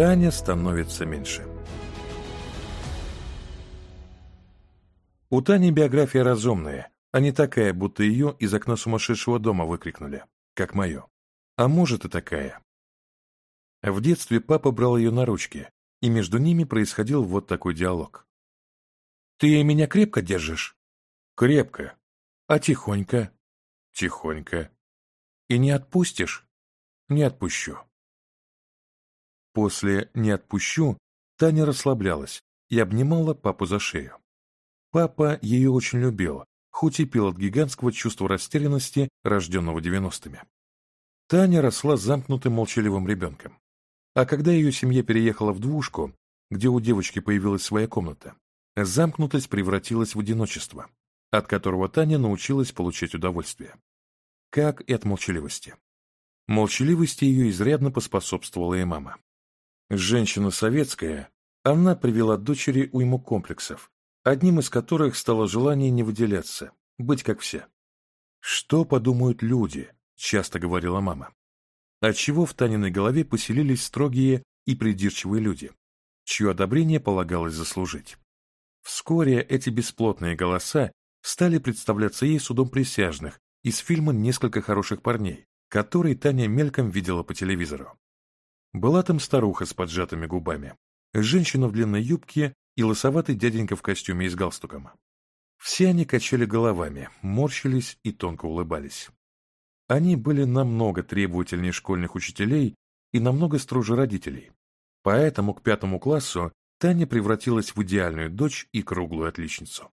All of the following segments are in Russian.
Таня становится меньше. У Тани биография разумная, а не такая, будто ее из окна сумасшедшего дома выкрикнули, как мое. А может и такая. В детстве папа брал ее на ручки, и между ними происходил вот такой диалог. «Ты меня крепко держишь?» «Крепко». «А тихонько?» «Тихонько». «И не отпустишь?» «Не отпущу». После «не отпущу» Таня расслаблялась и обнимала папу за шею. Папа ее очень любил, хоть и пил от гигантского чувства растерянности, рожденного девяностыми. Таня росла замкнутым молчаливым ребенком. А когда ее семья переехала в двушку, где у девочки появилась своя комната, замкнутость превратилась в одиночество, от которого Таня научилась получать удовольствие. Как и от молчаливости. Молчаливости ее изрядно поспособствовала и мама. Женщина советская, она привела дочери уйму комплексов, одним из которых стало желание не выделяться, быть как все. «Что подумают люди?» – часто говорила мама. Отчего в Таниной голове поселились строгие и придирчивые люди, чье одобрение полагалось заслужить. Вскоре эти бесплотные голоса стали представляться ей судом присяжных из фильма «Несколько хороших парней», который Таня мельком видела по телевизору. Была там старуха с поджатыми губами, женщина в длинной юбке и лосоватый дяденька в костюме и с галстуком. Все они качали головами, морщились и тонко улыбались. Они были намного требовательнее школьных учителей и намного строже родителей. Поэтому к пятому классу Таня превратилась в идеальную дочь и круглую отличницу.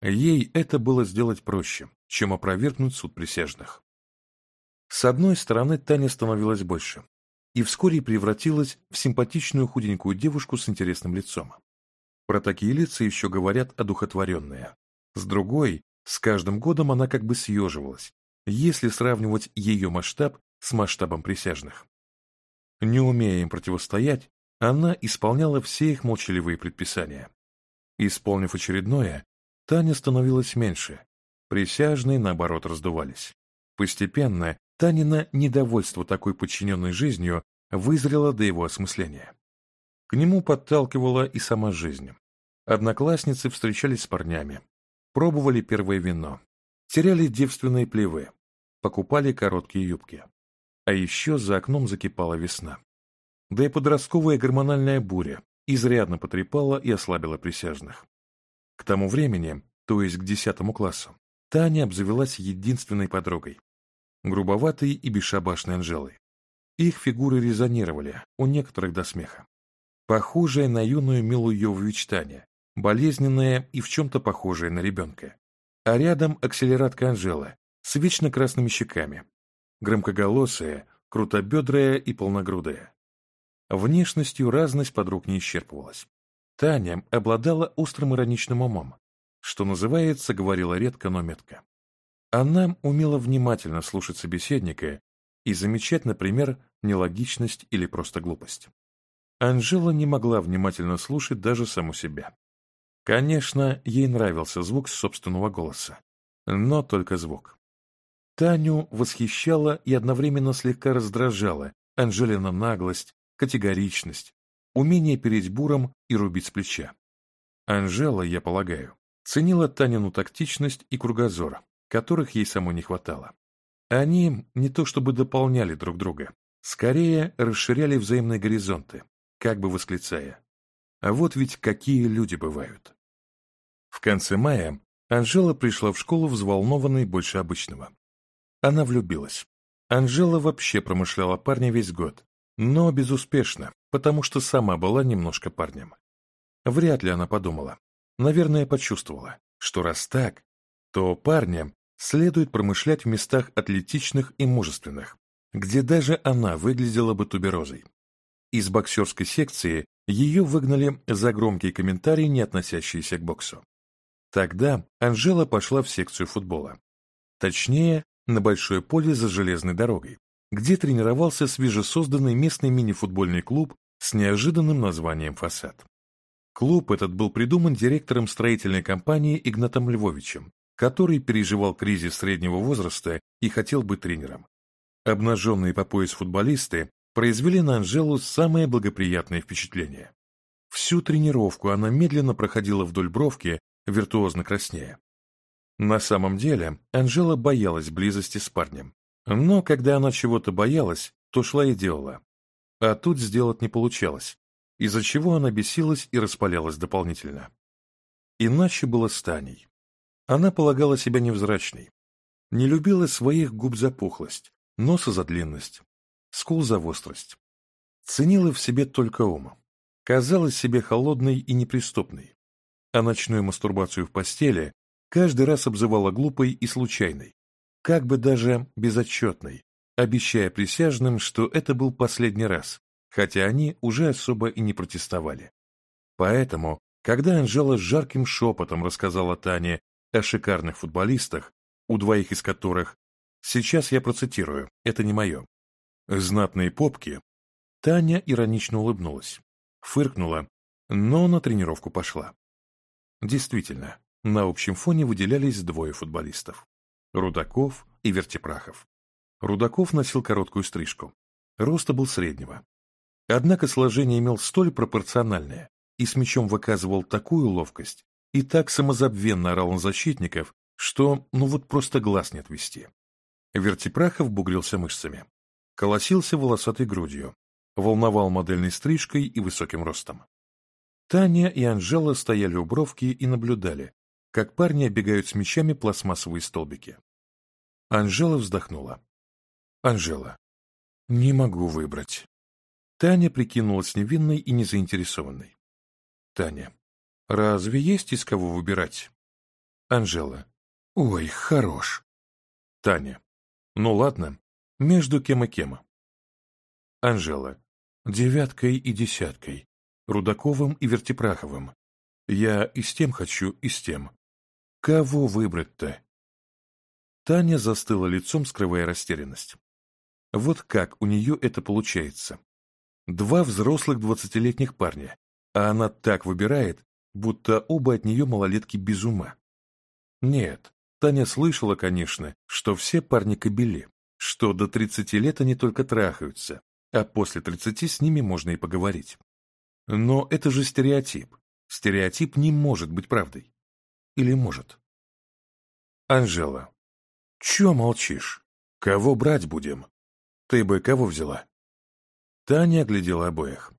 Ей это было сделать проще, чем опровергнуть суд присяжных. С одной стороны, Таня становилась больше, и вскоре превратилась в симпатичную худенькую девушку с интересным лицом. Про такие лица еще говорят одухотворенные. С другой, с каждым годом она как бы съеживалась, если сравнивать ее масштаб с масштабом присяжных. Не умея им противостоять, она исполняла все их молчаливые предписания. Исполнив очередное, Таня становилась меньше, присяжные, наоборот, раздувались. Постепенно Танина недовольство такой подчиненной жизнью вызрело до его осмысления. К нему подталкивала и сама жизнь. Одноклассницы встречались с парнями, пробовали первое вино, теряли девственные плевы, покупали короткие юбки. А еще за окном закипала весна. Да и подростковая гормональная буря изрядно потрепала и ослабила присяжных. К тому времени, то есть к десятому классу, Таня обзавелась единственной подругой, Грубоватые и бесшабашной Анжелы. Их фигуры резонировали, у некоторых до смеха. Похожая на юную милую Йовович Таня, болезненная и в чем-то похожая на ребенка. А рядом акселератка Анжела с вечно красными щеками, громкоголосая, крутобедрая и полногрудая. Внешностью разность подруг не исчерпывалась. Таня обладала острым ироничным умом, что называется, говорила редко, но метко. Она умела внимательно слушать собеседника и замечать, например, нелогичность или просто глупость. Анжела не могла внимательно слушать даже саму себя. Конечно, ей нравился звук собственного голоса, но только звук. Таню восхищала и одновременно слегка раздражала Анжелина наглость, категоричность, умение переть буром и рубить с плеча. Анжела, я полагаю, ценила Танину тактичность и кругозор, которых ей самой не хватало. Они не то чтобы дополняли друг друга, скорее расширяли взаимные горизонты, как бы восклицая. А вот ведь какие люди бывают. В конце мая Анжела пришла в школу взволнованной больше обычного. Она влюбилась. Анжела вообще промышляла парня весь год, но безуспешно, потому что сама была немножко парнем. Вряд ли она подумала. Наверное, почувствовала, что раз так, то парнем следует промышлять в местах атлетичных и мужественных, где даже она выглядела бы туберозой. Из боксерской секции ее выгнали за громкие комментарии, не относящиеся к боксу. Тогда Анжела пошла в секцию футбола. Точнее, на большое поле за железной дорогой, где тренировался свежесозданный местный мини-футбольный клуб с неожиданным названием «Фасад». Клуб этот был придуман директором строительной компании Игнатом Львовичем который переживал кризис среднего возраста и хотел быть тренером. Обнаженные по пояс футболисты произвели на Анжелу самое благоприятное впечатление. Всю тренировку она медленно проходила вдоль бровки, виртуозно краснея. На самом деле Анжела боялась близости с парнем. Но когда она чего-то боялась, то шла и делала. А тут сделать не получалось, из-за чего она бесилась и распалялась дополнительно. Иначе было с Таней. Она полагала себя невзрачной. Не любила своих губ за пухлость, носа за длинность, скул за вострость. Ценила в себе только ума. Казалась себе холодной и неприступной. А ночную мастурбацию в постели каждый раз обзывала глупой и случайной, как бы даже безотчетной, обещая присяжным, что это был последний раз, хотя они уже особо и не протестовали. Поэтому, когда Анжела с жарким шепотом рассказала Тане о шикарных футболистах, у двоих из которых, сейчас я процитирую, это не мое, знатные попки, Таня иронично улыбнулась, фыркнула, но на тренировку пошла. Действительно, на общем фоне выделялись двое футболистов – Рудаков и Вертепрахов. Рудаков носил короткую стрижку, роста был среднего. Однако сложение имел столь пропорциональное и с мячом выказывал такую ловкость, и так самозабвенно орал на защитников, что ну вот просто глаз не отвести. Вертипрахов бугрился мышцами, колосился волосатой грудью, волновал модельной стрижкой и высоким ростом. Таня и Анжела стояли у бровки и наблюдали, как парни оббегают с мечами пластмассовые столбики. Анжела вздохнула. «Анжела, не могу выбрать». Таня прикинулась невинной и незаинтересованной. «Таня, Разве есть из кого выбирать? Анжела. Ой, хорош. Таня. Ну ладно, между кем и кем. Анжела. Девяткой и десяткой. Рудаковым и Вертепраховым. Я и с тем хочу, и с тем. Кого выбрать-то? Таня застыла лицом, скрывая растерянность. Вот как у нее это получается. Два взрослых двадцатилетних парня, а она так выбирает, будто оба от нее малолетки без ума. Нет, Таня слышала, конечно, что все парни кобели, что до 30 лет они только трахаются, а после 30 с ними можно и поговорить. Но это же стереотип. Стереотип не может быть правдой. Или может? Анжела. Чё молчишь? Кого брать будем? Ты бы кого взяла? Таня оглядела обоих.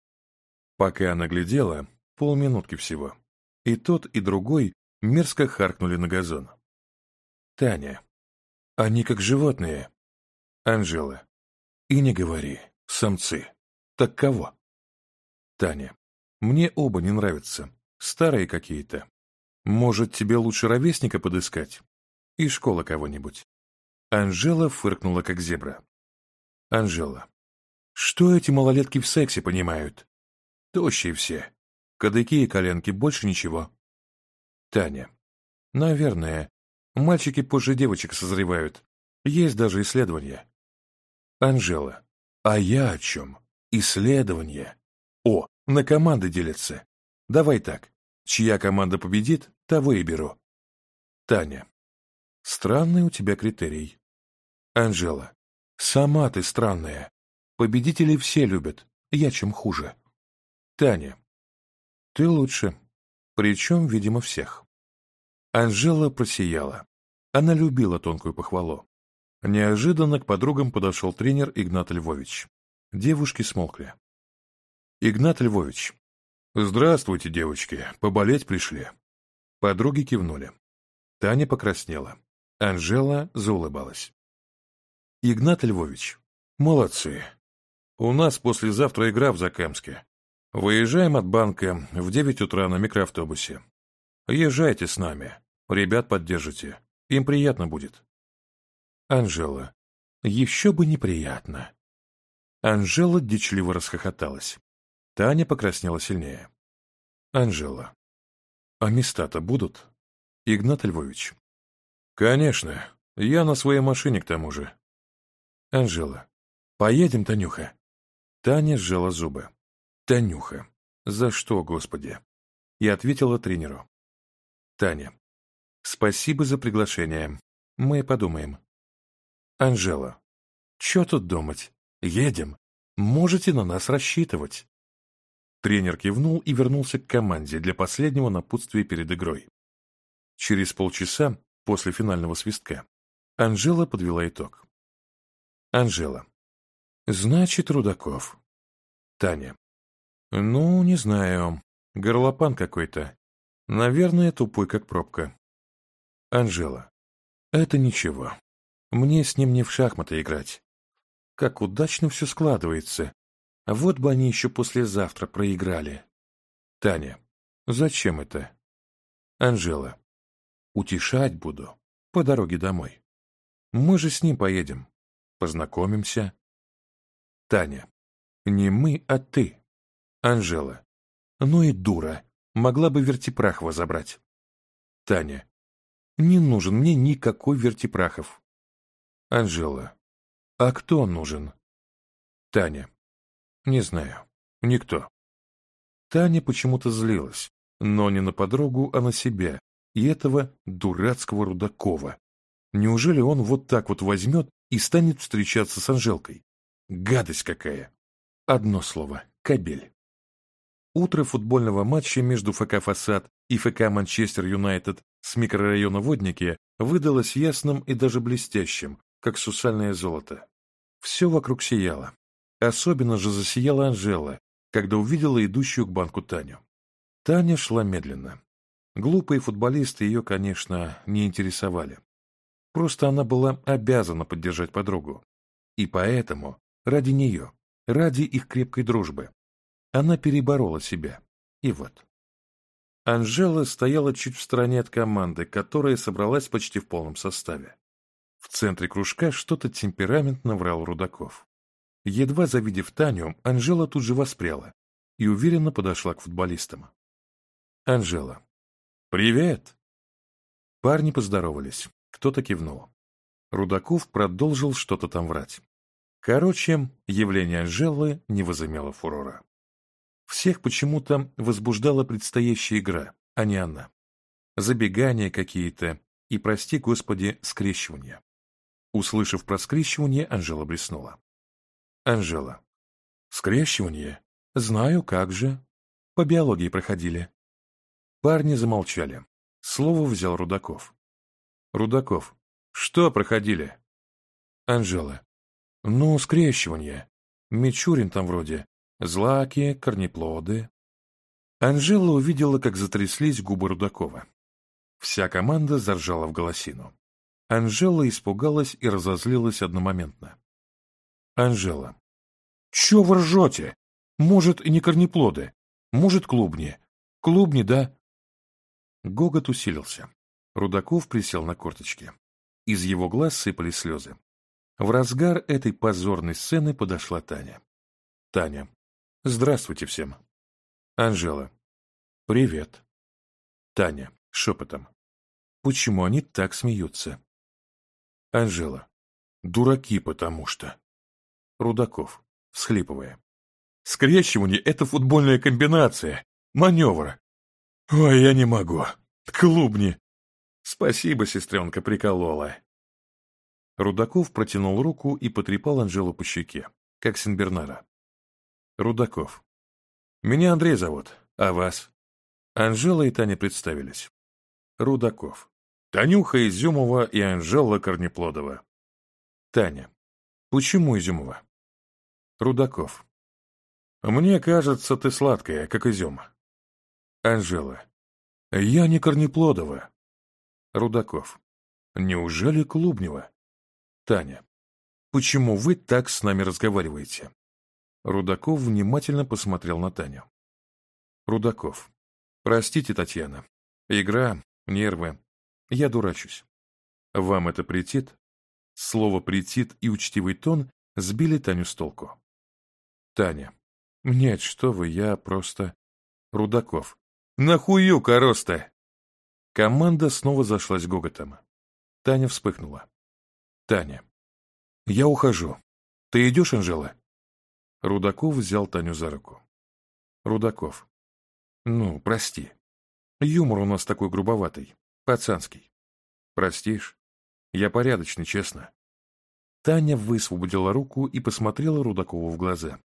Пока она глядела, полминутки всего и тот, и другой мерзко харкнули на газон. Таня. Они как животные. Анжела. И не говори, самцы. Так кого? Таня. Мне оба не нравятся. Старые какие-то. Может, тебе лучше ровесника подыскать? И школа кого-нибудь. Анжела фыркнула, как зебра. Анжела. Что эти малолетки в сексе понимают? Тощие все. Кадыки и коленки, больше ничего. Таня. Наверное. Мальчики позже девочек созревают. Есть даже исследования. Анжела. А я о чем? Исследования. О, на команды делятся. Давай так. Чья команда победит, того и беру. Таня. Странный у тебя критерий. Анжела. Сама ты странная. Победителей все любят. Я чем хуже. Таня. Ты лучше. Причем, видимо, всех. Анжела просияла. Она любила тонкую похвалу. Неожиданно к подругам подошел тренер Игнат Львович. Девушки смолкли. «Игнат Львович». «Здравствуйте, девочки. Поболеть пришли». Подруги кивнули. Таня покраснела. Анжела заулыбалась. «Игнат Львович, молодцы. У нас послезавтра игра в Закамске. Выезжаем от банка в 9 утра на микроавтобусе. Езжайте с нами. Ребят поддержите. Им приятно будет. Анжела. Еще бы неприятно. Анжела дичливо расхохоталась. Таня покраснела сильнее. Анжела. А места-то будут? Игнат Львович. Конечно. Я на своей машине к тому же. Анжела. Поедем, Танюха. Таня сжала зубы. Танюха, за что, Господи? Я ответила тренеру. Таня, спасибо за приглашение. Мы подумаем. Анжела, чё тут думать? Едем. Можете на нас рассчитывать. Тренер кивнул и вернулся к команде для последнего напутствия перед игрой. Через полчаса после финального свистка Анжела подвела итог. Анжела. Значит, Рудаков. Таня. «Ну, не знаю. Горлопан какой-то. Наверное, тупой, как пробка». «Анжела, это ничего. Мне с ним не в шахматы играть. Как удачно все складывается. Вот бы они еще послезавтра проиграли». «Таня, зачем это?» «Анжела, утешать буду по дороге домой. Мы же с ним поедем, познакомимся». «Таня, не мы, а ты». Анжела. Ну и дура. Могла бы вертипрахова забрать. Таня. Не нужен мне никакой вертипрахов. Анжела. А кто нужен? Таня. Не знаю. Никто. Таня почему-то злилась, но не на подругу, а на себя и этого дурацкого Рудакова. Неужели он вот так вот возьмет и станет встречаться с Анжелкой? Гадость какая! Одно слово — кабель. Утро футбольного матча между ФК «Фасад» и ФК «Манчестер Юнайтед» с микрорайона Водники выдалось ясным и даже блестящим, как сусальное золото. Все вокруг сияло. Особенно же засияла Анжела, когда увидела идущую к банку Таню. Таня шла медленно. Глупые футболисты ее, конечно, не интересовали. Просто она была обязана поддержать подругу. И поэтому, ради нее, ради их крепкой дружбы, она переборола себя. И вот. Анжела стояла чуть в стороне от команды, которая собралась почти в полном составе. В центре кружка что-то темпераментно врал Рудаков. Едва завидев Таню, Анжела тут же воспряла и уверенно подошла к футболистам. «Анжела». «Привет!» Парни поздоровались, кто-то кивнул. Рудаков продолжил что-то там врать. Короче, явление Анжелы не возымело фурора. Всех почему-то возбуждала предстоящая игра, а не она. Забегания какие-то и, прости господи, скрещивания. Услышав про скрещивание, Анжела блеснула. Анжела. Скрещивание? Знаю, как же. По биологии проходили. Парни замолчали. Слово взял Рудаков. Рудаков. Что проходили? Анжела. Ну, скрещивание. Мичурин там вроде злаки, корнеплоды. Анжела увидела, как затряслись губы Рудакова. Вся команда заржала в голосину. Анжела испугалась и разозлилась одномоментно. Анжела. «Чё вы ржете? Может, не корнеплоды? Может, клубни? Клубни, да?» Гогот усилился. Рудаков присел на корточки. Из его глаз сыпались слезы. В разгар этой позорной сцены подошла Таня. Таня. Здравствуйте всем. Анжела. Привет. Таня. Шепотом. Почему они так смеются? Анжела. Дураки, потому что. Рудаков. Всхлипывая. Скрещивание — это футбольная комбинация. Маневр. Ой, я не могу. Клубни. Спасибо, сестренка приколола. Рудаков протянул руку и потрепал Анжелу по щеке, как Синбернара. Рудаков. Меня Андрей зовут, а вас? Анжела и Таня представились. Рудаков. Танюха Изюмова и Анжела Корнеплодова. Таня. Почему Изюмова? Рудаков. Мне кажется, ты сладкая, как изюм. Анжела. Я не Корнеплодова. Рудаков. Неужели Клубнева? Таня. Почему вы так с нами разговариваете? Рудаков внимательно посмотрел на Таню. Рудаков. Простите, Татьяна. Игра, нервы. Я дурачусь. Вам это претит? Слово «претит» и учтивый тон сбили Таню с толку. Таня. Нет, что вы, я просто... Рудаков. Нахую, короста! Команда снова зашлась гоготом. Таня вспыхнула. Таня. Я ухожу. Ты идешь, Анжела? Рудаков взял Таню за руку. Рудаков. Ну, прости. Юмор у нас такой грубоватый, пацанский. Простишь? Я порядочный, честно. Таня высвободила руку и посмотрела Рудакову в глаза.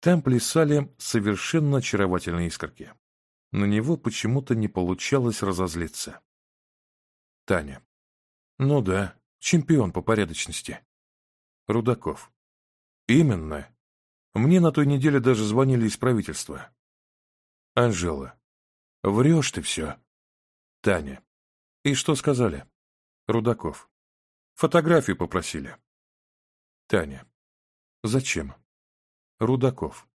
Там плясали совершенно очаровательные искорки. На него почему-то не получалось разозлиться. Таня. Ну да, чемпион по порядочности. Рудаков. Именно. Мне на той неделе даже звонили из правительства. Анжела, врешь ты все. Таня. И что сказали? Рудаков. Фотографию попросили. Таня. Зачем? Рудаков.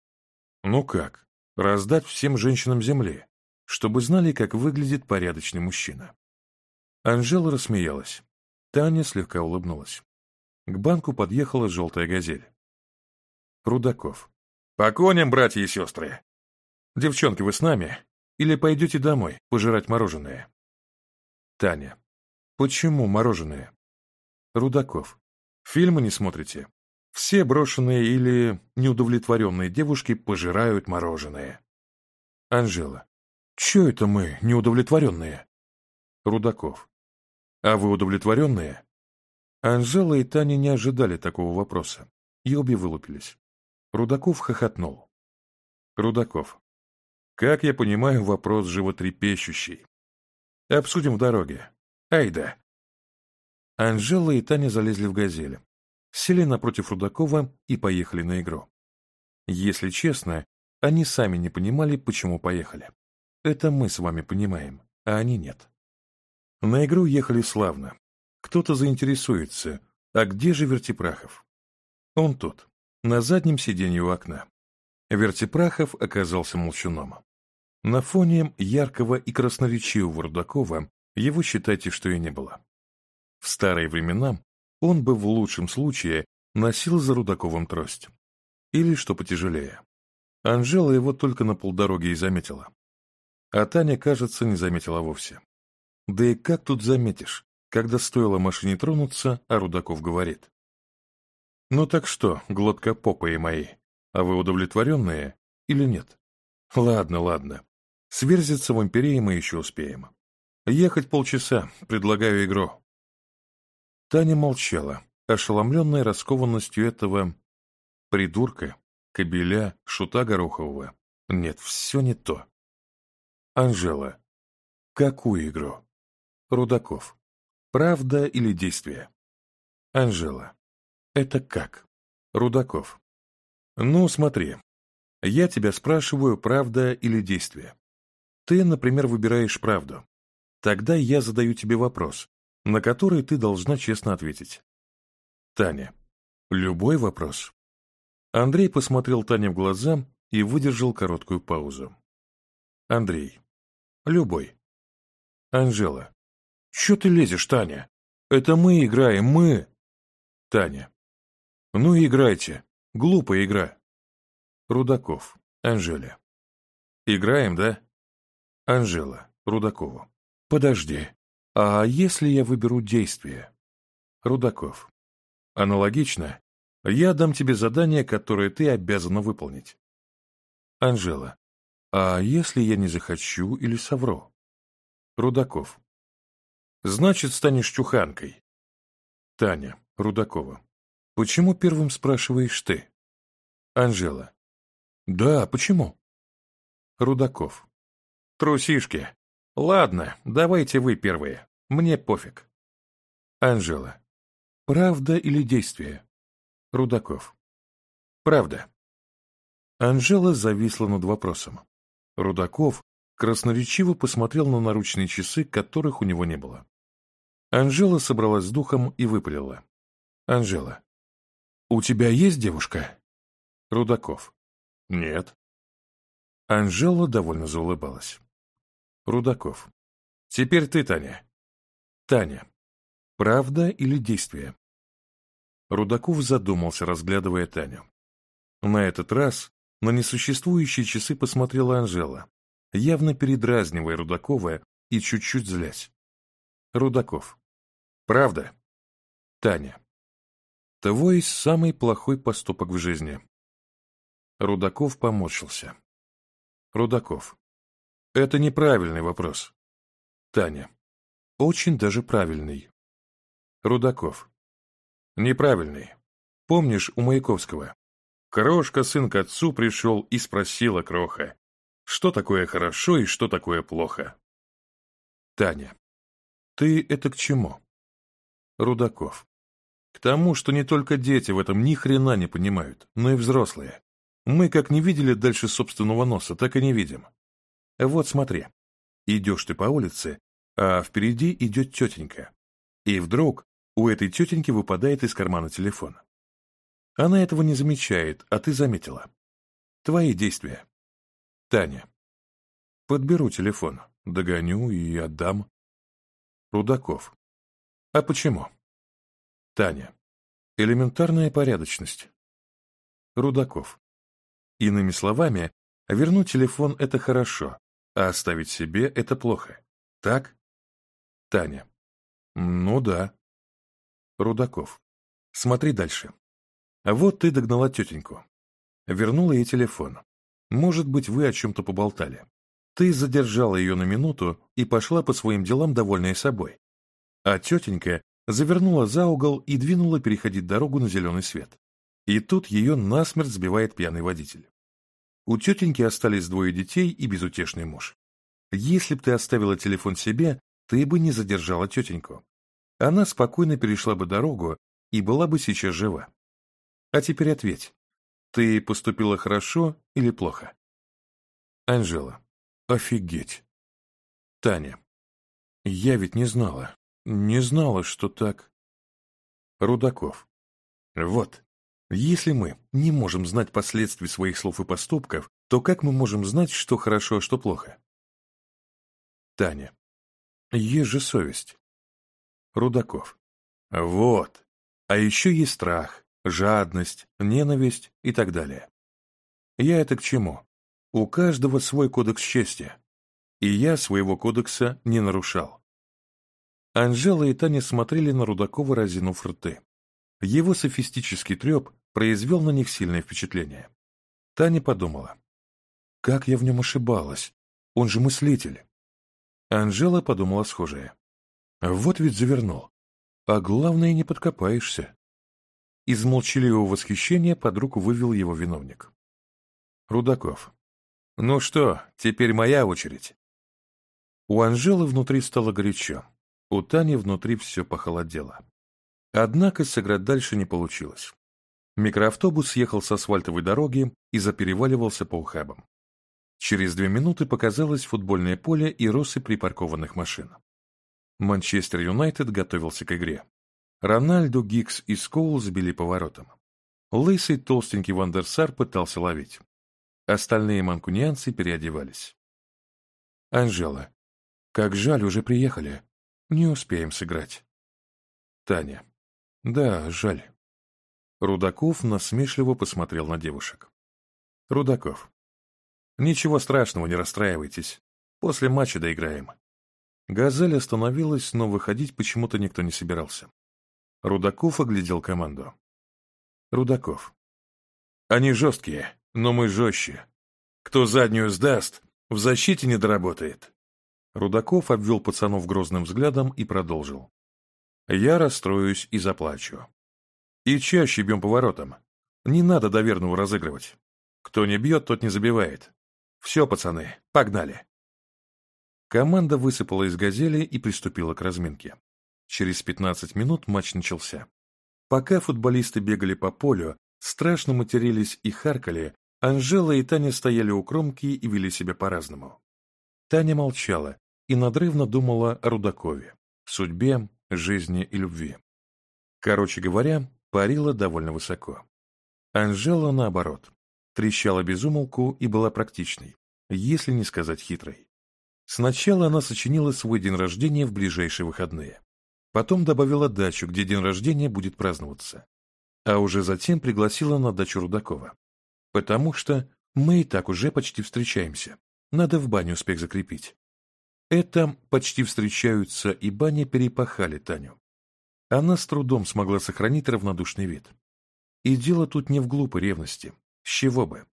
Ну как, раздать всем женщинам земли, чтобы знали, как выглядит порядочный мужчина. Анжела рассмеялась. Таня слегка улыбнулась. К банку подъехала желтая газель. Рудаков. «По коням, братья и сестры! Девчонки, вы с нами? Или пойдете домой пожирать мороженое?» Таня. «Почему мороженое?» Рудаков. «Фильмы не смотрите? Все брошенные или неудовлетворенные девушки пожирают мороженое». Анжела. «Че это мы, неудовлетворенные?» Рудаков. «А вы удовлетворенные?» Анжела и Таня не ожидали такого вопроса и обе вылупились. Рудаков хохотнул. Рудаков. Как я понимаю, вопрос животрепещущий. Обсудим в дороге. Айда. Анжела и Таня залезли в «Газель». Сели напротив Рудакова и поехали на игру. Если честно, они сами не понимали, почему поехали. Это мы с вами понимаем, а они нет. На игру ехали славно. Кто-то заинтересуется, а где же Вертипрахов? Он тут на заднем сиденье у окна. Вертипрахов оказался молчуном. На фоне яркого и красноречивого Рудакова его считайте, что и не было. В старые времена он бы в лучшем случае носил за Рудаковым трость. Или что потяжелее. Анжела его только на полдороги и заметила. А Таня, кажется, не заметила вовсе. Да и как тут заметишь, когда стоило машине тронуться, а Рудаков говорит. «Ну так что, глотка попы мои, а вы удовлетворенные или нет?» «Ладно, ладно. Сверзиться в империи мы еще успеем. Ехать полчаса, предлагаю игру». Таня молчала, ошеломленная раскованностью этого придурка, кобеля, шута Горохового. Нет, все не то. Анжела. Какую игру? Рудаков. Правда или действие? Анжела. «Это как?» Рудаков. «Ну, смотри. Я тебя спрашиваю, правда или действие. Ты, например, выбираешь правду. Тогда я задаю тебе вопрос, на который ты должна честно ответить. Таня. Любой вопрос. Андрей посмотрел Тане в глаза и выдержал короткую паузу. Андрей. Любой. Анжела. Чё ты лезешь, Таня? Это мы играем, мы. Таня. Ну играйте. Глупая игра. Рудаков. Анжеля. Играем, да? Анжела. Рудакову. Подожди. А если я выберу действие? Рудаков. Аналогично. Я дам тебе задание, которое ты обязана выполнить. Анжела. А если я не захочу или совру? Рудаков. Значит, станешь чуханкой. Таня Рудакова. Почему первым спрашиваешь ты? Анжела. Да, почему? Рудаков. Трусишки. Ладно, давайте вы первые. Мне пофиг. Анжела. Правда или действие? Рудаков. Правда. Анжела зависла над вопросом. Рудаков красноречиво посмотрел на наручные часы, которых у него не было. Анжела собралась с духом и выпалила. «Анжела, «У тебя есть девушка?» Рудаков. «Нет». Анжела довольно заулыбалась. Рудаков. «Теперь ты, Таня». «Таня. Правда или действие?» Рудаков задумался, разглядывая Таню. На этот раз на несуществующие часы посмотрела Анжела, явно передразнивая Рудакова и чуть-чуть злясь. Рудаков. «Правда?» Таня того и самый плохой поступок в жизни. Рудаков помочился. Рудаков. Это неправильный вопрос. Таня. Очень даже правильный. Рудаков. Неправильный. Помнишь у Маяковского? Крошка сын к отцу пришел и спросила Кроха, что такое хорошо и что такое плохо. Таня. Ты это к чему? Рудаков. К тому, что не только дети в этом ни хрена не понимают, но и взрослые. Мы как не видели дальше собственного носа, так и не видим. Вот смотри. Идешь ты по улице, а впереди идет тетенька. И вдруг у этой тетеньки выпадает из кармана телефон. Она этого не замечает, а ты заметила. Твои действия. Таня. Подберу телефон, догоню и отдам. Рудаков. А почему? Таня. Элементарная порядочность. Рудаков. Иными словами, вернуть телефон – это хорошо, а оставить себе – это плохо. Так? Таня. Ну да. Рудаков. Смотри дальше. Вот ты догнала тетеньку. Вернула ей телефон. Может быть, вы о чем-то поболтали. Ты задержала ее на минуту и пошла по своим делам, довольная собой. А тетенька завернула за угол и двинула переходить дорогу на зеленый свет. И тут ее насмерть сбивает пьяный водитель. У тетеньки остались двое детей и безутешный муж. Если б ты оставила телефон себе, ты бы не задержала тетеньку. Она спокойно перешла бы дорогу и была бы сейчас жива. А теперь ответь, ты поступила хорошо или плохо? Анжела, офигеть. Таня, я ведь не знала. Не знала, что так. Рудаков. Вот. Если мы не можем знать последствий своих слов и поступков, то как мы можем знать, что хорошо, а что плохо? Таня. Есть же совесть. Рудаков. Вот. А еще есть страх, жадность, ненависть и так далее. Я это к чему? У каждого свой кодекс счастья. И я своего кодекса не нарушал. Анжела и Таня смотрели на Рудакова, разинув рты. Его софистический треп произвел на них сильное впечатление. Таня подумала. «Как я в нем ошибалась? Он же мыслитель!» Анжела подумала схожее. «Вот ведь завернул. А главное, не подкопаешься». Из молчаливого восхищения под вывел его виновник. Рудаков. «Ну что, теперь моя очередь». У Анжелы внутри стало горячо. У Тани внутри все похолодело. Однако сыграть дальше не получилось. Микроавтобус съехал с асфальтовой дороги и запереваливался по ухабам. Через две минуты показалось футбольное поле и росы припаркованных машин. Манчестер Юнайтед готовился к игре. Рональду, Гиггс и Скоул сбили поворотом. Лысый толстенький Вандерсар пытался ловить. Остальные манкунианцы переодевались. «Анжела, как жаль, уже приехали», не успеем сыграть. Таня. Да, жаль. Рудаков насмешливо посмотрел на девушек. Рудаков. Ничего страшного, не расстраивайтесь. После матча доиграем. Газель остановилась, но выходить почему-то никто не собирался. Рудаков оглядел команду. Рудаков. Они жесткие, но мы жестче. Кто заднюю сдаст, в защите не доработает. Рудаков обвел пацанов грозным взглядом и продолжил. «Я расстроюсь и заплачу. И чаще бьем поворотом. Не надо доверного разыгрывать. Кто не бьет, тот не забивает. Все, пацаны, погнали!» Команда высыпала из «Газели» и приступила к разминке. Через 15 минут матч начался. Пока футболисты бегали по полю, страшно матерились и харкали, Анжела и Таня стояли у кромки и вели себя по-разному. Таня молчала, и надрывно думала о Рудакове, судьбе, жизни и любви. Короче говоря, парила довольно высоко. Анжела, наоборот, трещала безумолку и была практичной, если не сказать хитрой. Сначала она сочинила свой день рождения в ближайшие выходные. Потом добавила дачу, где день рождения будет праздноваться. А уже затем пригласила на дачу Рудакова. Потому что мы и так уже почти встречаемся. Надо в баню успех закрепить. Это почти встречаются, и баня перепахали Таню. Она с трудом смогла сохранить равнодушный вид. И дело тут не в глупой ревности, с чего бы,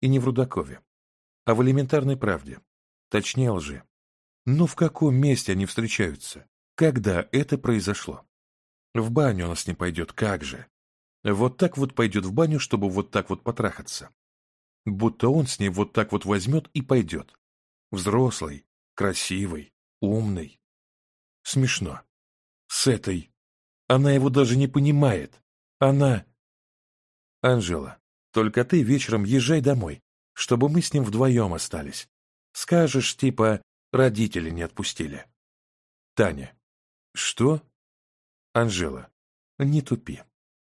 и не в Рудакове, а в элементарной правде, точнее лжи. Но в каком месте они встречаются? Когда это произошло? В баню она с ним пойдет, как же? Вот так вот пойдет в баню, чтобы вот так вот потрахаться. Будто он с ней вот так вот возьмет и пойдет. Взрослый, красивый, умный. Смешно. С этой... Она его даже не понимает. Она... Анжела, только ты вечером езжай домой, чтобы мы с ним вдвоем остались. Скажешь, типа, родители не отпустили. Таня. Что? Анжела. Не тупи.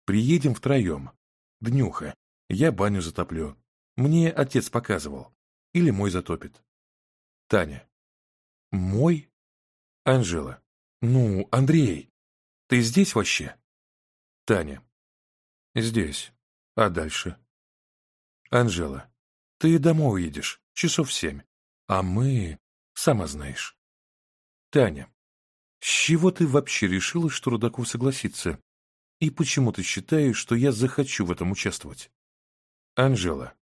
Приедем втроем. Днюха. Я баню затоплю. Мне отец показывал. Или мой затопит. Таня. Мой? Анжела. Ну, Андрей, ты здесь вообще? Таня. Здесь. А дальше? Анжела. Ты домой уедешь, часов семь. А мы... Сама знаешь. Таня. С чего ты вообще решила, что Рудаков согласится? И почему ты считаешь, что я захочу в этом участвовать? Анжела.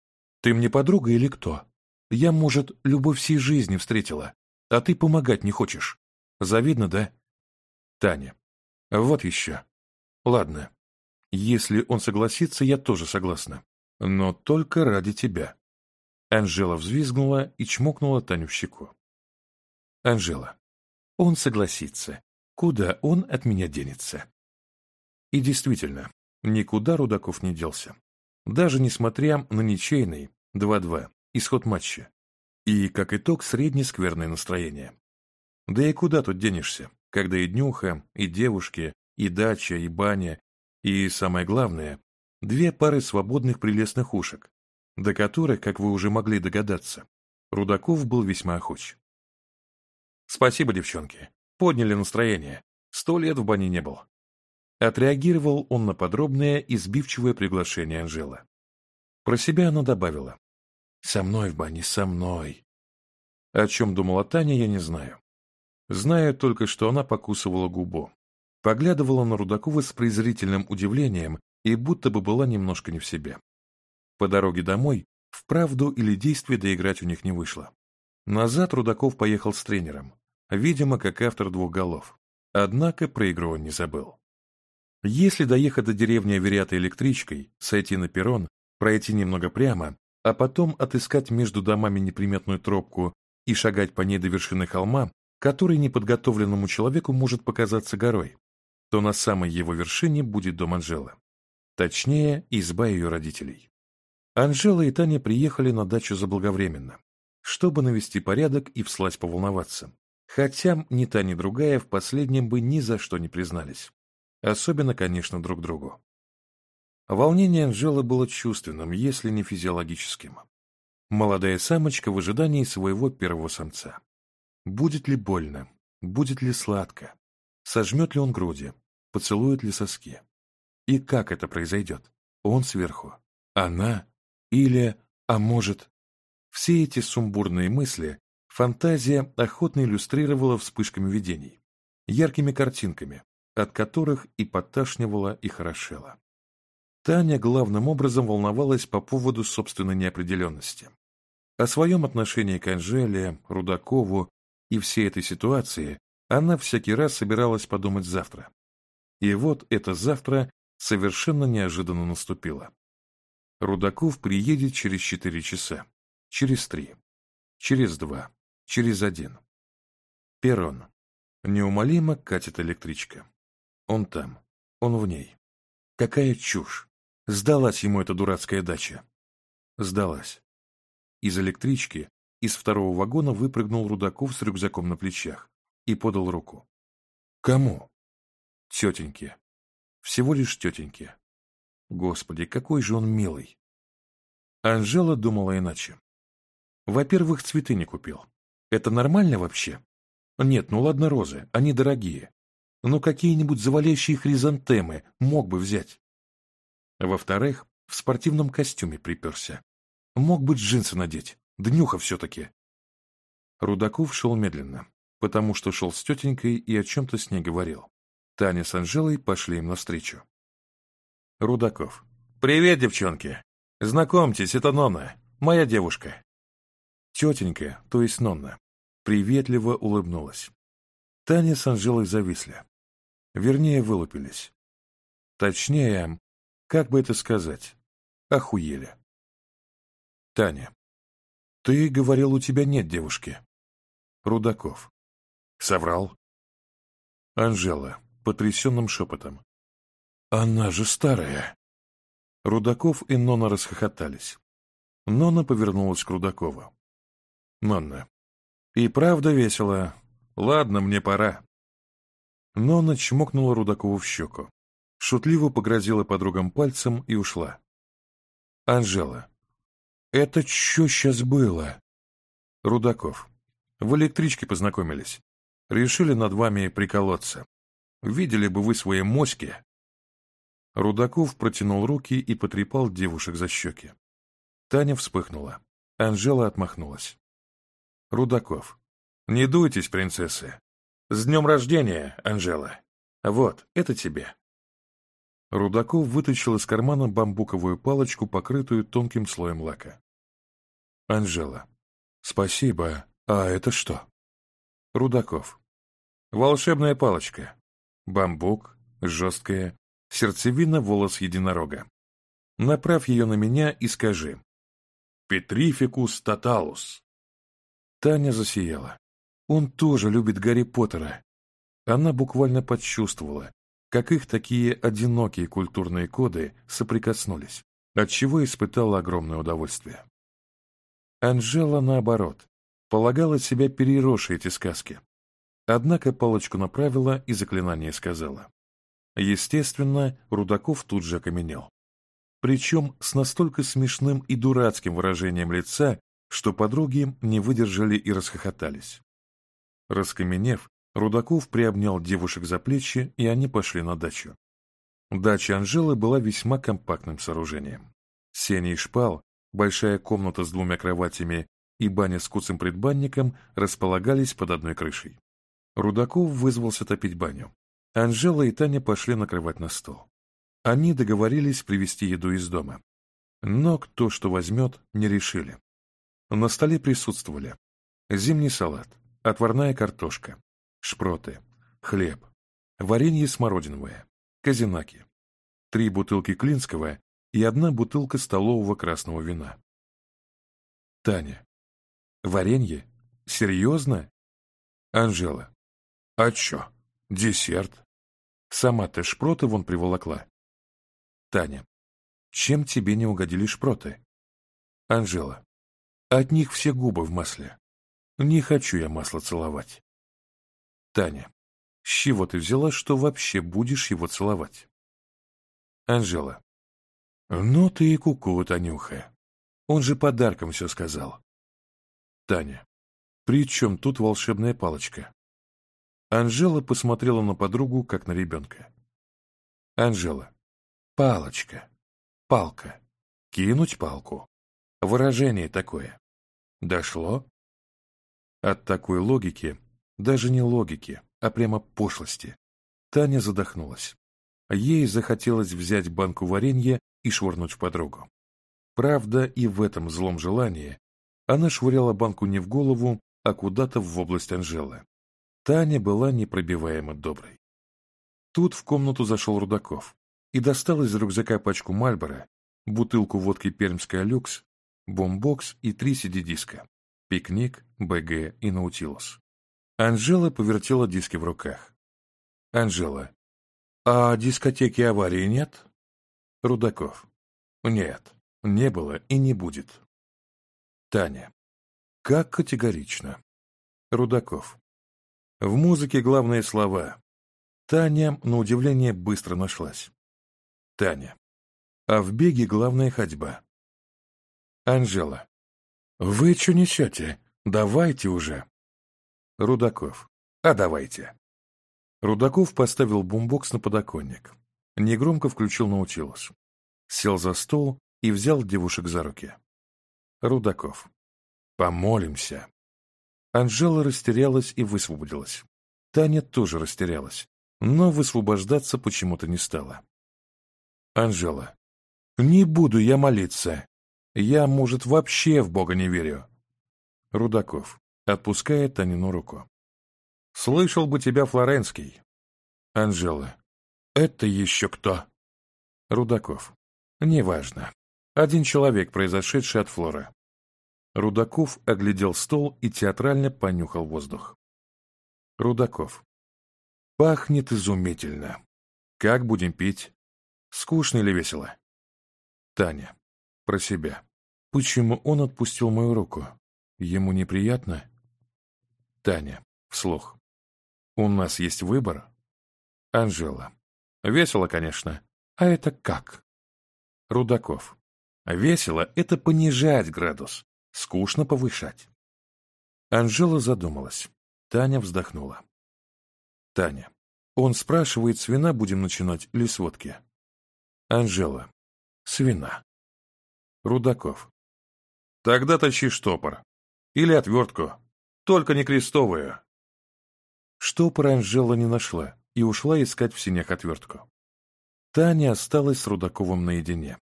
Ты мне подруга или кто? Я, может, любовь всей жизни встретила. А ты помогать не хочешь. Завидно, да? Таня. Вот еще. Ладно. Если он согласится, я тоже согласна. Но только ради тебя. Анжела взвизгнула и чмокнула Таню в щеку. Анжела. Он согласится. Куда он от меня денется? И действительно, никуда Рудаков не делся. Даже несмотря на ничейный 2-2 исход матча, и, как итог, среднескверное настроение. Да и куда тут денешься, когда и днюха, и девушки, и дача, и баня, и, самое главное, две пары свободных прелестных ушек, до которых, как вы уже могли догадаться, Рудаков был весьма охоч. «Спасибо, девчонки. Подняли настроение. Сто лет в бане не был». Отреагировал он на подробное избивчивое приглашение Анжела. Про себя она добавила. Со мной в бане, со мной. О чем думала Таня, я не знаю. Знаю только, что она покусывала губу. Поглядывала на Рудакова с презрительным удивлением и будто бы была немножко не в себе. По дороге домой вправду или действие доиграть у них не вышло. Назад Рудаков поехал с тренером, видимо, как автор двух голов. Однако про игру он не забыл. Если доехать до деревни Аверята электричкой, сойти на перрон, пройти немного прямо, а потом отыскать между домами неприметную тропку и шагать по ней до вершины холма, который неподготовленному человеку может показаться горой, то на самой его вершине будет дом Анжелы. Точнее, изба ее родителей. Анжела и Таня приехали на дачу заблаговременно, чтобы навести порядок и вслась поволноваться. Хотя ни та, ни другая в последнем бы ни за что не признались. Особенно, конечно, друг другу. Волнение Анжелы было чувственным, если не физиологическим. Молодая самочка в ожидании своего первого самца. Будет ли больно? Будет ли сладко? Сожмет ли он груди? Поцелует ли соски? И как это произойдет? Он сверху? Она? Или, а может... Все эти сумбурные мысли фантазия охотно иллюстрировала вспышками видений, яркими картинками, от которых и подташнивала, и хорошела. Таня главным образом волновалась по поводу собственной неопределенности. О своем отношении к Анжеле, Рудакову и всей этой ситуации она всякий раз собиралась подумать завтра. И вот это завтра совершенно неожиданно наступило. Рудаков приедет через четыре часа, через три, через два, через один. Перрон. Неумолимо катит электричка. Он там, он в ней. Какая чушь! Сдалась ему эта дурацкая дача. Сдалась. Из электрички, из второго вагона выпрыгнул Рудаков с рюкзаком на плечах и подал руку. Кому? Тетеньке. Всего лишь тетеньке. Господи, какой же он милый. Анжела думала иначе. Во-первых, цветы не купил. Это нормально вообще? Нет, ну ладно розы, они дорогие. Но какие-нибудь завалящие хризантемы мог бы взять. Во-вторых, в спортивном костюме приперся. Мог быть джинсы надеть, днюха все-таки. Рудаков шел медленно, потому что шел с тетенькой и о чем-то с ней говорил. Таня с Анжелой пошли им навстречу. Рудаков. «Привет, девчонки! Знакомьтесь, это Нонна, моя девушка». Тетенька, то есть Нонна, приветливо улыбнулась. Таня с Анжелой зависли. Вернее, вылупились. Точнее, как бы это сказать? Охуели. Таня. Ты говорил, у тебя нет девушки. Рудаков. Соврал. Анжела. Потрясенным шепотом. Она же старая. Рудаков и Нона расхохотались. Нона повернулась к Рудакову. Нонна. И правда весело. Ладно, мне пора. Нона чмокнула Рудакову в щеку шутливо погрозила подругам пальцем и ушла. Анжела. «Это чё сейчас было?» Рудаков. «В электричке познакомились. Решили над вами приколоться. Видели бы вы свои моськи». Рудаков протянул руки и потрепал девушек за щеки. Таня вспыхнула. Анжела отмахнулась. Рудаков. «Не дуйтесь, принцессы. С днем рождения, Анжела. Вот, это тебе». Рудаков вытащил из кармана бамбуковую палочку, покрытую тонким слоем лака. «Анжела, спасибо. А это что?» «Рудаков. Волшебная палочка. Бамбук, жесткая, сердцевина волос единорога. Направь ее на меня и скажи. Петрификус тоталус». Таня засияла. «Он тоже любит Гарри Поттера». Она буквально почувствовала как их такие одинокие культурные коды соприкоснулись, от чего испытала огромное удовольствие. Анжела, наоборот, полагала себя переросшей эти сказки, однако палочку направила и заклинание сказала. Естественно, Рудаков тут же окаменел. Причем с настолько смешным и дурацким выражением лица, что подруги не выдержали и расхохотались. Раскаменев, Рудаков приобнял девушек за плечи, и они пошли на дачу. Дача Анжелы была весьма компактным сооружением. Сеня шпал, большая комната с двумя кроватями и баня с куцым предбанником располагались под одной крышей. Рудаков вызвался топить баню. Анжела и Таня пошли накрывать на стол. Они договорились привезти еду из дома. Но кто что возьмет, не решили. На столе присутствовали зимний салат, отварная картошка, шпроты, хлеб, варенье смородиновое, казинаки, три бутылки клинского и одна бутылка столового красного вина. Таня. Варенье? Серьезно? Анжела. А чё? Десерт? Сама ты шпроты вон приволокла. Таня. Чем тебе не угодили шпроты? Анжела. От них все губы в масле. Не хочу я масло целовать. Таня. С чего ты взяла, что вообще будешь его целовать? Анжела. Ну ты и куку, -ку, Танюха. Он же подарком все сказал. Таня. При чем тут волшебная палочка? Анжела посмотрела на подругу, как на ребенка. Анжела. Палочка. Палка. Кинуть палку. Выражение такое. Дошло? От такой логики даже не логики, а прямо пошлости. Таня задохнулась. Ей захотелось взять банку варенья и швырнуть в подругу. Правда, и в этом злом желании она швыряла банку не в голову, а куда-то в область Анжелы. Таня была непробиваемо доброй. Тут в комнату зашел Рудаков и достал из рюкзака пачку Мальбора, бутылку водки «Пермская люкс», бомбокс и три CD-диска «Пикник», «БГ» и «Наутилус». Анжела повертела диски в руках. Анжела. А дискотеки аварии нет? Рудаков. Нет, не было и не будет. Таня. Как категорично. Рудаков. В музыке главные слова. Таня, на удивление, быстро нашлась. Таня. А в беге главная ходьба. Анжела. «Вы что несете? Давайте уже!» Рудаков. А давайте. Рудаков поставил бумбокс на подоконник. Негромко включил наутилус. Сел за стол и взял девушек за руки. Рудаков. Помолимся. Анжела растерялась и высвободилась. Таня тоже растерялась, но высвобождаться почему-то не стала. Анжела. Не буду я молиться. Я, может, вообще в Бога не верю. Рудаков. Отпускает Танину руку. «Слышал бы тебя Флоренский». Анжела. «Это еще кто?» Рудаков. «Неважно. Один человек, произошедший от Флоры». Рудаков оглядел стол и театрально понюхал воздух. Рудаков. «Пахнет изумительно. Как будем пить? Скучно или весело?» Таня. Про себя. «Почему он отпустил мою руку? Ему неприятно?» Таня, вслух. «У нас есть выбор?» «Анжела. Весело, конечно. А это как?» «Рудаков. Весело — это понижать градус, скучно повышать». Анжела задумалась. Таня вздохнула. «Таня. Он спрашивает, с вина будем начинать или с водки?» «Анжела. С вина». Рудаков. «Тогда тащи штопор. Или отвертку, только не крестовую. Что Анжела не нашла и ушла искать в синях отвертку. Таня осталась с Рудаковым наедине.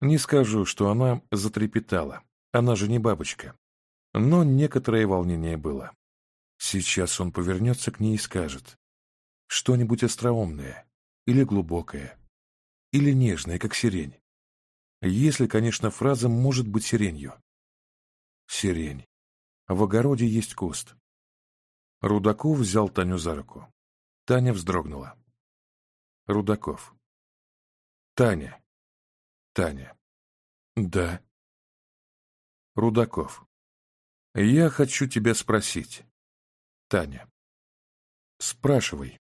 Не скажу, что она затрепетала, она же не бабочка. Но некоторое волнение было. Сейчас он повернется к ней и скажет что-нибудь остроумное или глубокое, или нежное, как сирень. Если, конечно, фраза может быть сиренью. Сирень. А в огороде есть куст. Рудаков взял Таню за руку. Таня вздрогнула. Рудаков. Таня. Таня. Да. Рудаков. Я хочу тебя спросить. Таня. Спрашивай.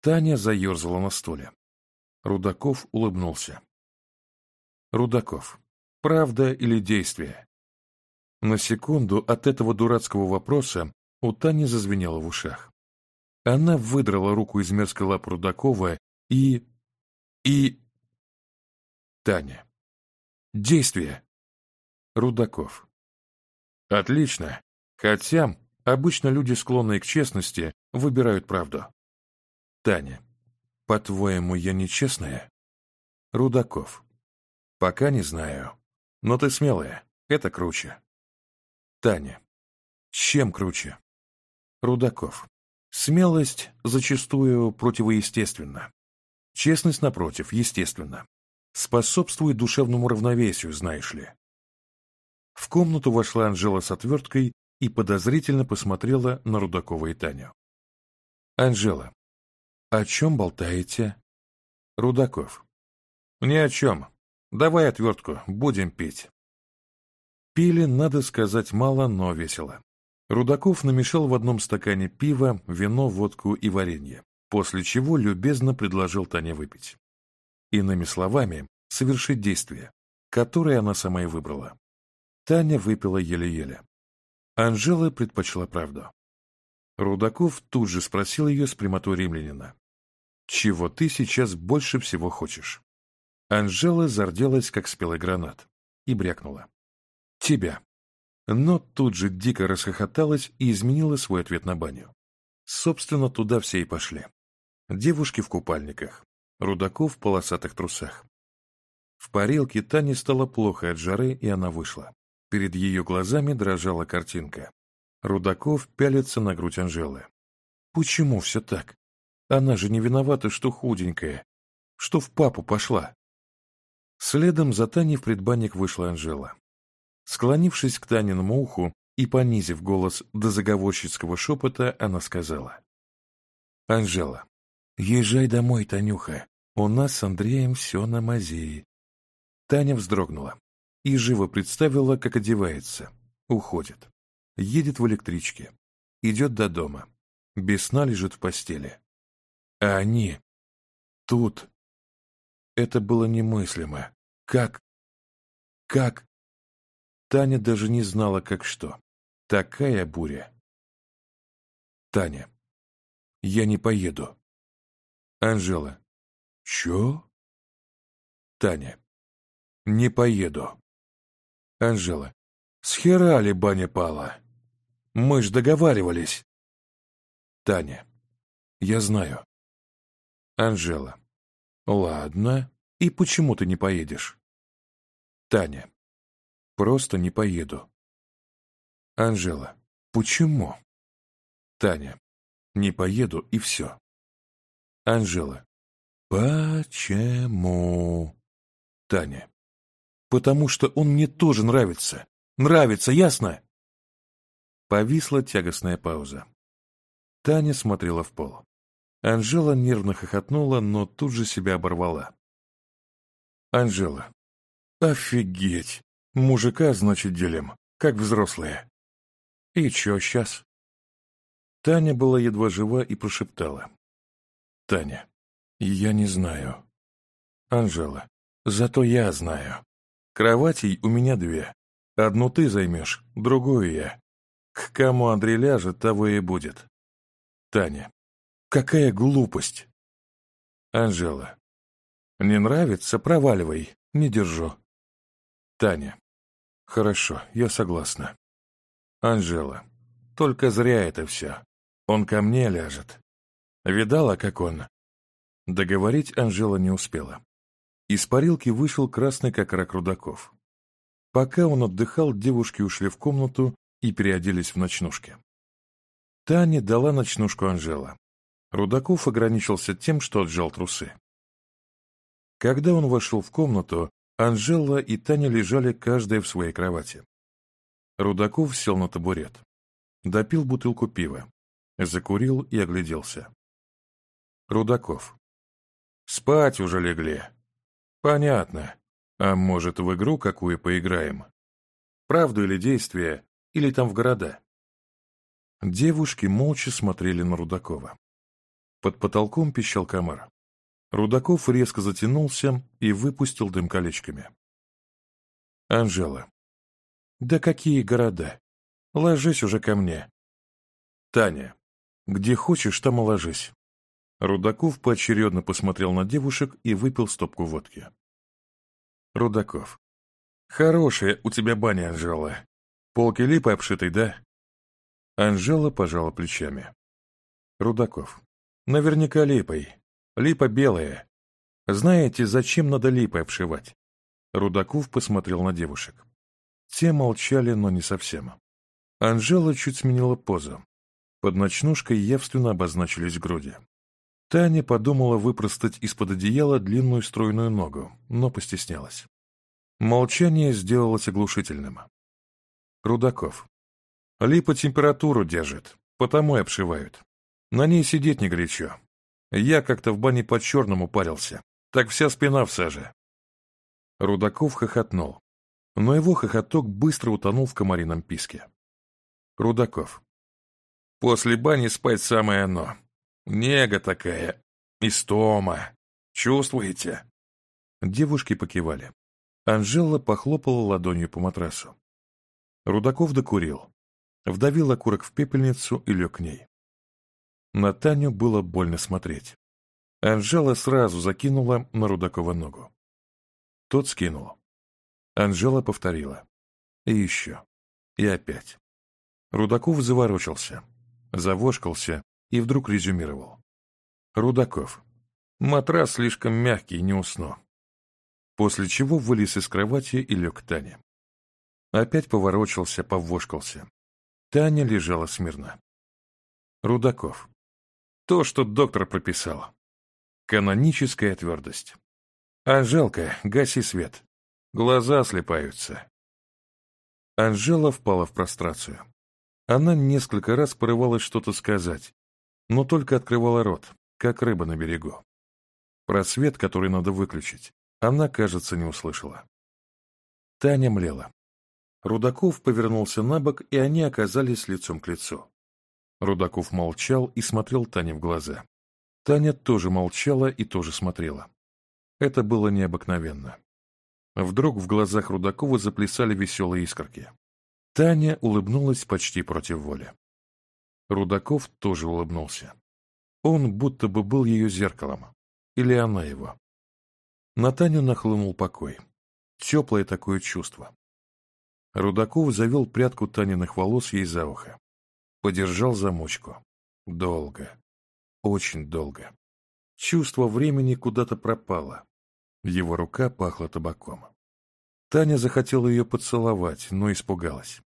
Таня заерзала на стуле. Рудаков улыбнулся. Рудаков. Правда или действие? На секунду от этого дурацкого вопроса у Тани зазвенело в ушах. Она выдрала руку из мерзкой лап Рудакова и... и... Таня. Действие. Рудаков. Отлично. Хотя обычно люди, склонные к честности, выбирают правду. Таня. По-твоему, я нечестная? Рудаков. Пока не знаю. Но ты смелая. Это круче. Таня. Чем круче? Рудаков. Смелость зачастую противоестественна. Честность, напротив, естественна. Способствует душевному равновесию, знаешь ли. В комнату вошла Анжела с отверткой и подозрительно посмотрела на Рудакова и Таню. «Анжела, о чем болтаете?» «Рудаков». «Ни о чем. Давай отвертку, будем пить». Пили, надо сказать, мало, но весело. Рудаков намешал в одном стакане пиво, вино, водку и варенье, после чего любезно предложил Тане выпить. Иными словами, совершить действие, которое она сама и выбрала. Таня выпила еле-еле. Анжела предпочла правду. Рудаков тут же спросил ее с прямотой римлянина. «Чего ты сейчас больше всего хочешь?» Анжела зарделась, как спелый гранат, и брякнула тебя. Но тут же дико расхохоталась и изменила свой ответ на баню. Собственно, туда все и пошли. Девушки в купальниках, Рудаков в полосатых трусах. В парилке Тане стало плохо от жары, и она вышла. Перед ее глазами дрожала картинка. Рудаков пялится на грудь Анжелы. «Почему все так? Она же не виновата, что худенькая, что в папу пошла». Следом за Таней в предбанник вышла Анжела. Склонившись к Таниному уху и понизив голос до заговорщицкого шепота, она сказала. «Анжела, езжай домой, Танюха. У нас с Андреем все на мазее». Таня вздрогнула и живо представила, как одевается, уходит, едет в электричке, идет до дома, без сна лежит в постели. А они... тут... Это было немыслимо. Как... как... Таня даже не знала, как что. Такая буря. Таня. Я не поеду. Анжела. Чё? Таня. Не поеду. Анжела. С хера ли баня пала? Мы ж договаривались. Таня. Я знаю. Анжела. Ладно. И почему ты не поедешь? Таня. Просто не поеду. Анжела. Почему? Таня. Не поеду и все. Анжела. Почему? Таня. Потому что он мне тоже нравится. Нравится, ясно? Повисла тягостная пауза. Таня смотрела в пол. Анжела нервно хохотнула, но тут же себя оборвала. Анжела. Офигеть! Мужика, значит, делим, как взрослые. И чё сейчас? Таня была едва жива и прошептала. Таня, я не знаю. Анжела, зато я знаю. Кроватей у меня две. Одну ты займешь, другую я. К кому Андрей ляжет, того и будет. Таня, какая глупость. Анжела, не нравится, проваливай, не держу. Таня, Хорошо, я согласна. Анжела, только зря это все. Он ко мне ляжет. Видала, как он? Договорить Анжела не успела. Из парилки вышел красный как рак рудаков. Пока он отдыхал, девушки ушли в комнату и переоделись в ночнушки. Таня дала ночнушку Анжела. Рудаков ограничился тем, что отжал трусы. Когда он вошел в комнату, Анжела и Таня лежали каждая в своей кровати. Рудаков сел на табурет. Допил бутылку пива. Закурил и огляделся. Рудаков. «Спать уже легли». «Понятно. А может, в игру какую поиграем? Правду или действие, или там в города?» Девушки молча смотрели на Рудакова. Под потолком пищал комар. Рудаков резко затянулся и выпустил дым колечками. Анжела. Да какие города? Ложись уже ко мне. Таня. Где хочешь, там и ложись. Рудаков поочередно посмотрел на девушек и выпил стопку водки. Рудаков. Хорошая у тебя баня, Анжела. Полки липы обшитой, да? Анжела пожала плечами. Рудаков. Наверняка липой. Липа белая. Знаете, зачем надо липой обшивать? Рудаков посмотрел на девушек. Те молчали, но не совсем. Анжела чуть сменила позу. Под ночнушкой явственно обозначились груди. Таня подумала выпростать из-под одеяла длинную стройную ногу, но постеснялась. Молчание сделалось оглушительным. Рудаков. Липа температуру держит, потому и обшивают. На ней сидеть не горячо, я как-то в бане по-черному парился. Так вся спина в саже. Рудаков хохотнул. Но его хохоток быстро утонул в комарином писке. Рудаков. После бани спать самое оно. Нега такая. Истома. Чувствуете? Девушки покивали. Анжела похлопала ладонью по матрасу. Рудаков докурил. Вдавил окурок в пепельницу и лег к ней. На Таню было больно смотреть. Анжела сразу закинула на Рудакова ногу. Тот скинул. Анжела повторила. И еще. И опять. Рудаков заворочился, завошкался и вдруг резюмировал. Рудаков. Матрас слишком мягкий, не усну. После чего вылез из кровати и лег к Тане. Опять поворочился, повошкался. Таня лежала смирно. Рудаков. То, что доктор прописал. Каноническая твердость. А жалко, гаси свет. Глаза слепаются. Анжела впала в прострацию. Она несколько раз порывалась что-то сказать, но только открывала рот, как рыба на берегу. Про свет, который надо выключить, она, кажется, не услышала. Таня млела. Рудаков повернулся на бок, и они оказались лицом к лицу. Рудаков молчал и смотрел Тане в глаза. Таня тоже молчала и тоже смотрела. Это было необыкновенно. Вдруг в глазах Рудакова заплясали веселые искорки. Таня улыбнулась почти против воли. Рудаков тоже улыбнулся. Он будто бы был ее зеркалом. Или она его. На Таню нахлынул покой. Теплое такое чувство. Рудаков завел прядку Таниных волос ей за ухо. Подержал замочку. Долго. Очень долго. Чувство времени куда-то пропало. Его рука пахла табаком. Таня захотела ее поцеловать, но испугалась.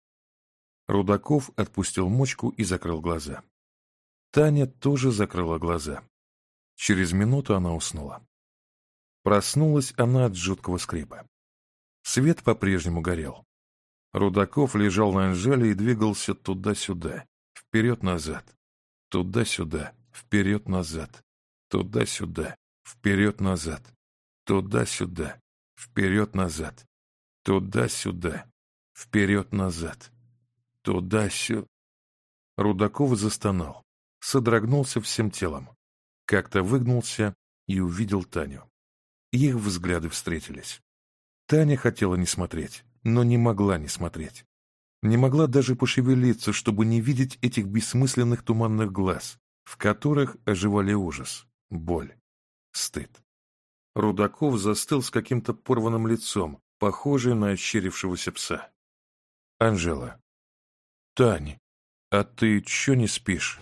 Рудаков отпустил мочку и закрыл глаза. Таня тоже закрыла глаза. Через минуту она уснула. Проснулась она от жуткого скрипа. Свет по-прежнему горел. Рудаков лежал на анжеле и двигался туда-сюда вперед-назад, туда-сюда, вперед-назад, туда-сюда, вперед-назад, туда-сюда, вперед-назад, туда-сюда, вперед-назад, туда-сю... Рудаков застонал, содрогнулся всем телом, как-то выгнулся и увидел Таню. Их взгляды встретились. Таня хотела не смотреть, но не могла не смотреть не могла даже пошевелиться, чтобы не видеть этих бессмысленных туманных глаз, в которых оживали ужас, боль, стыд. Рудаков застыл с каким-то порванным лицом, похожим на ощерившегося пса. «Анжела, Тань, а ты чё не спишь?»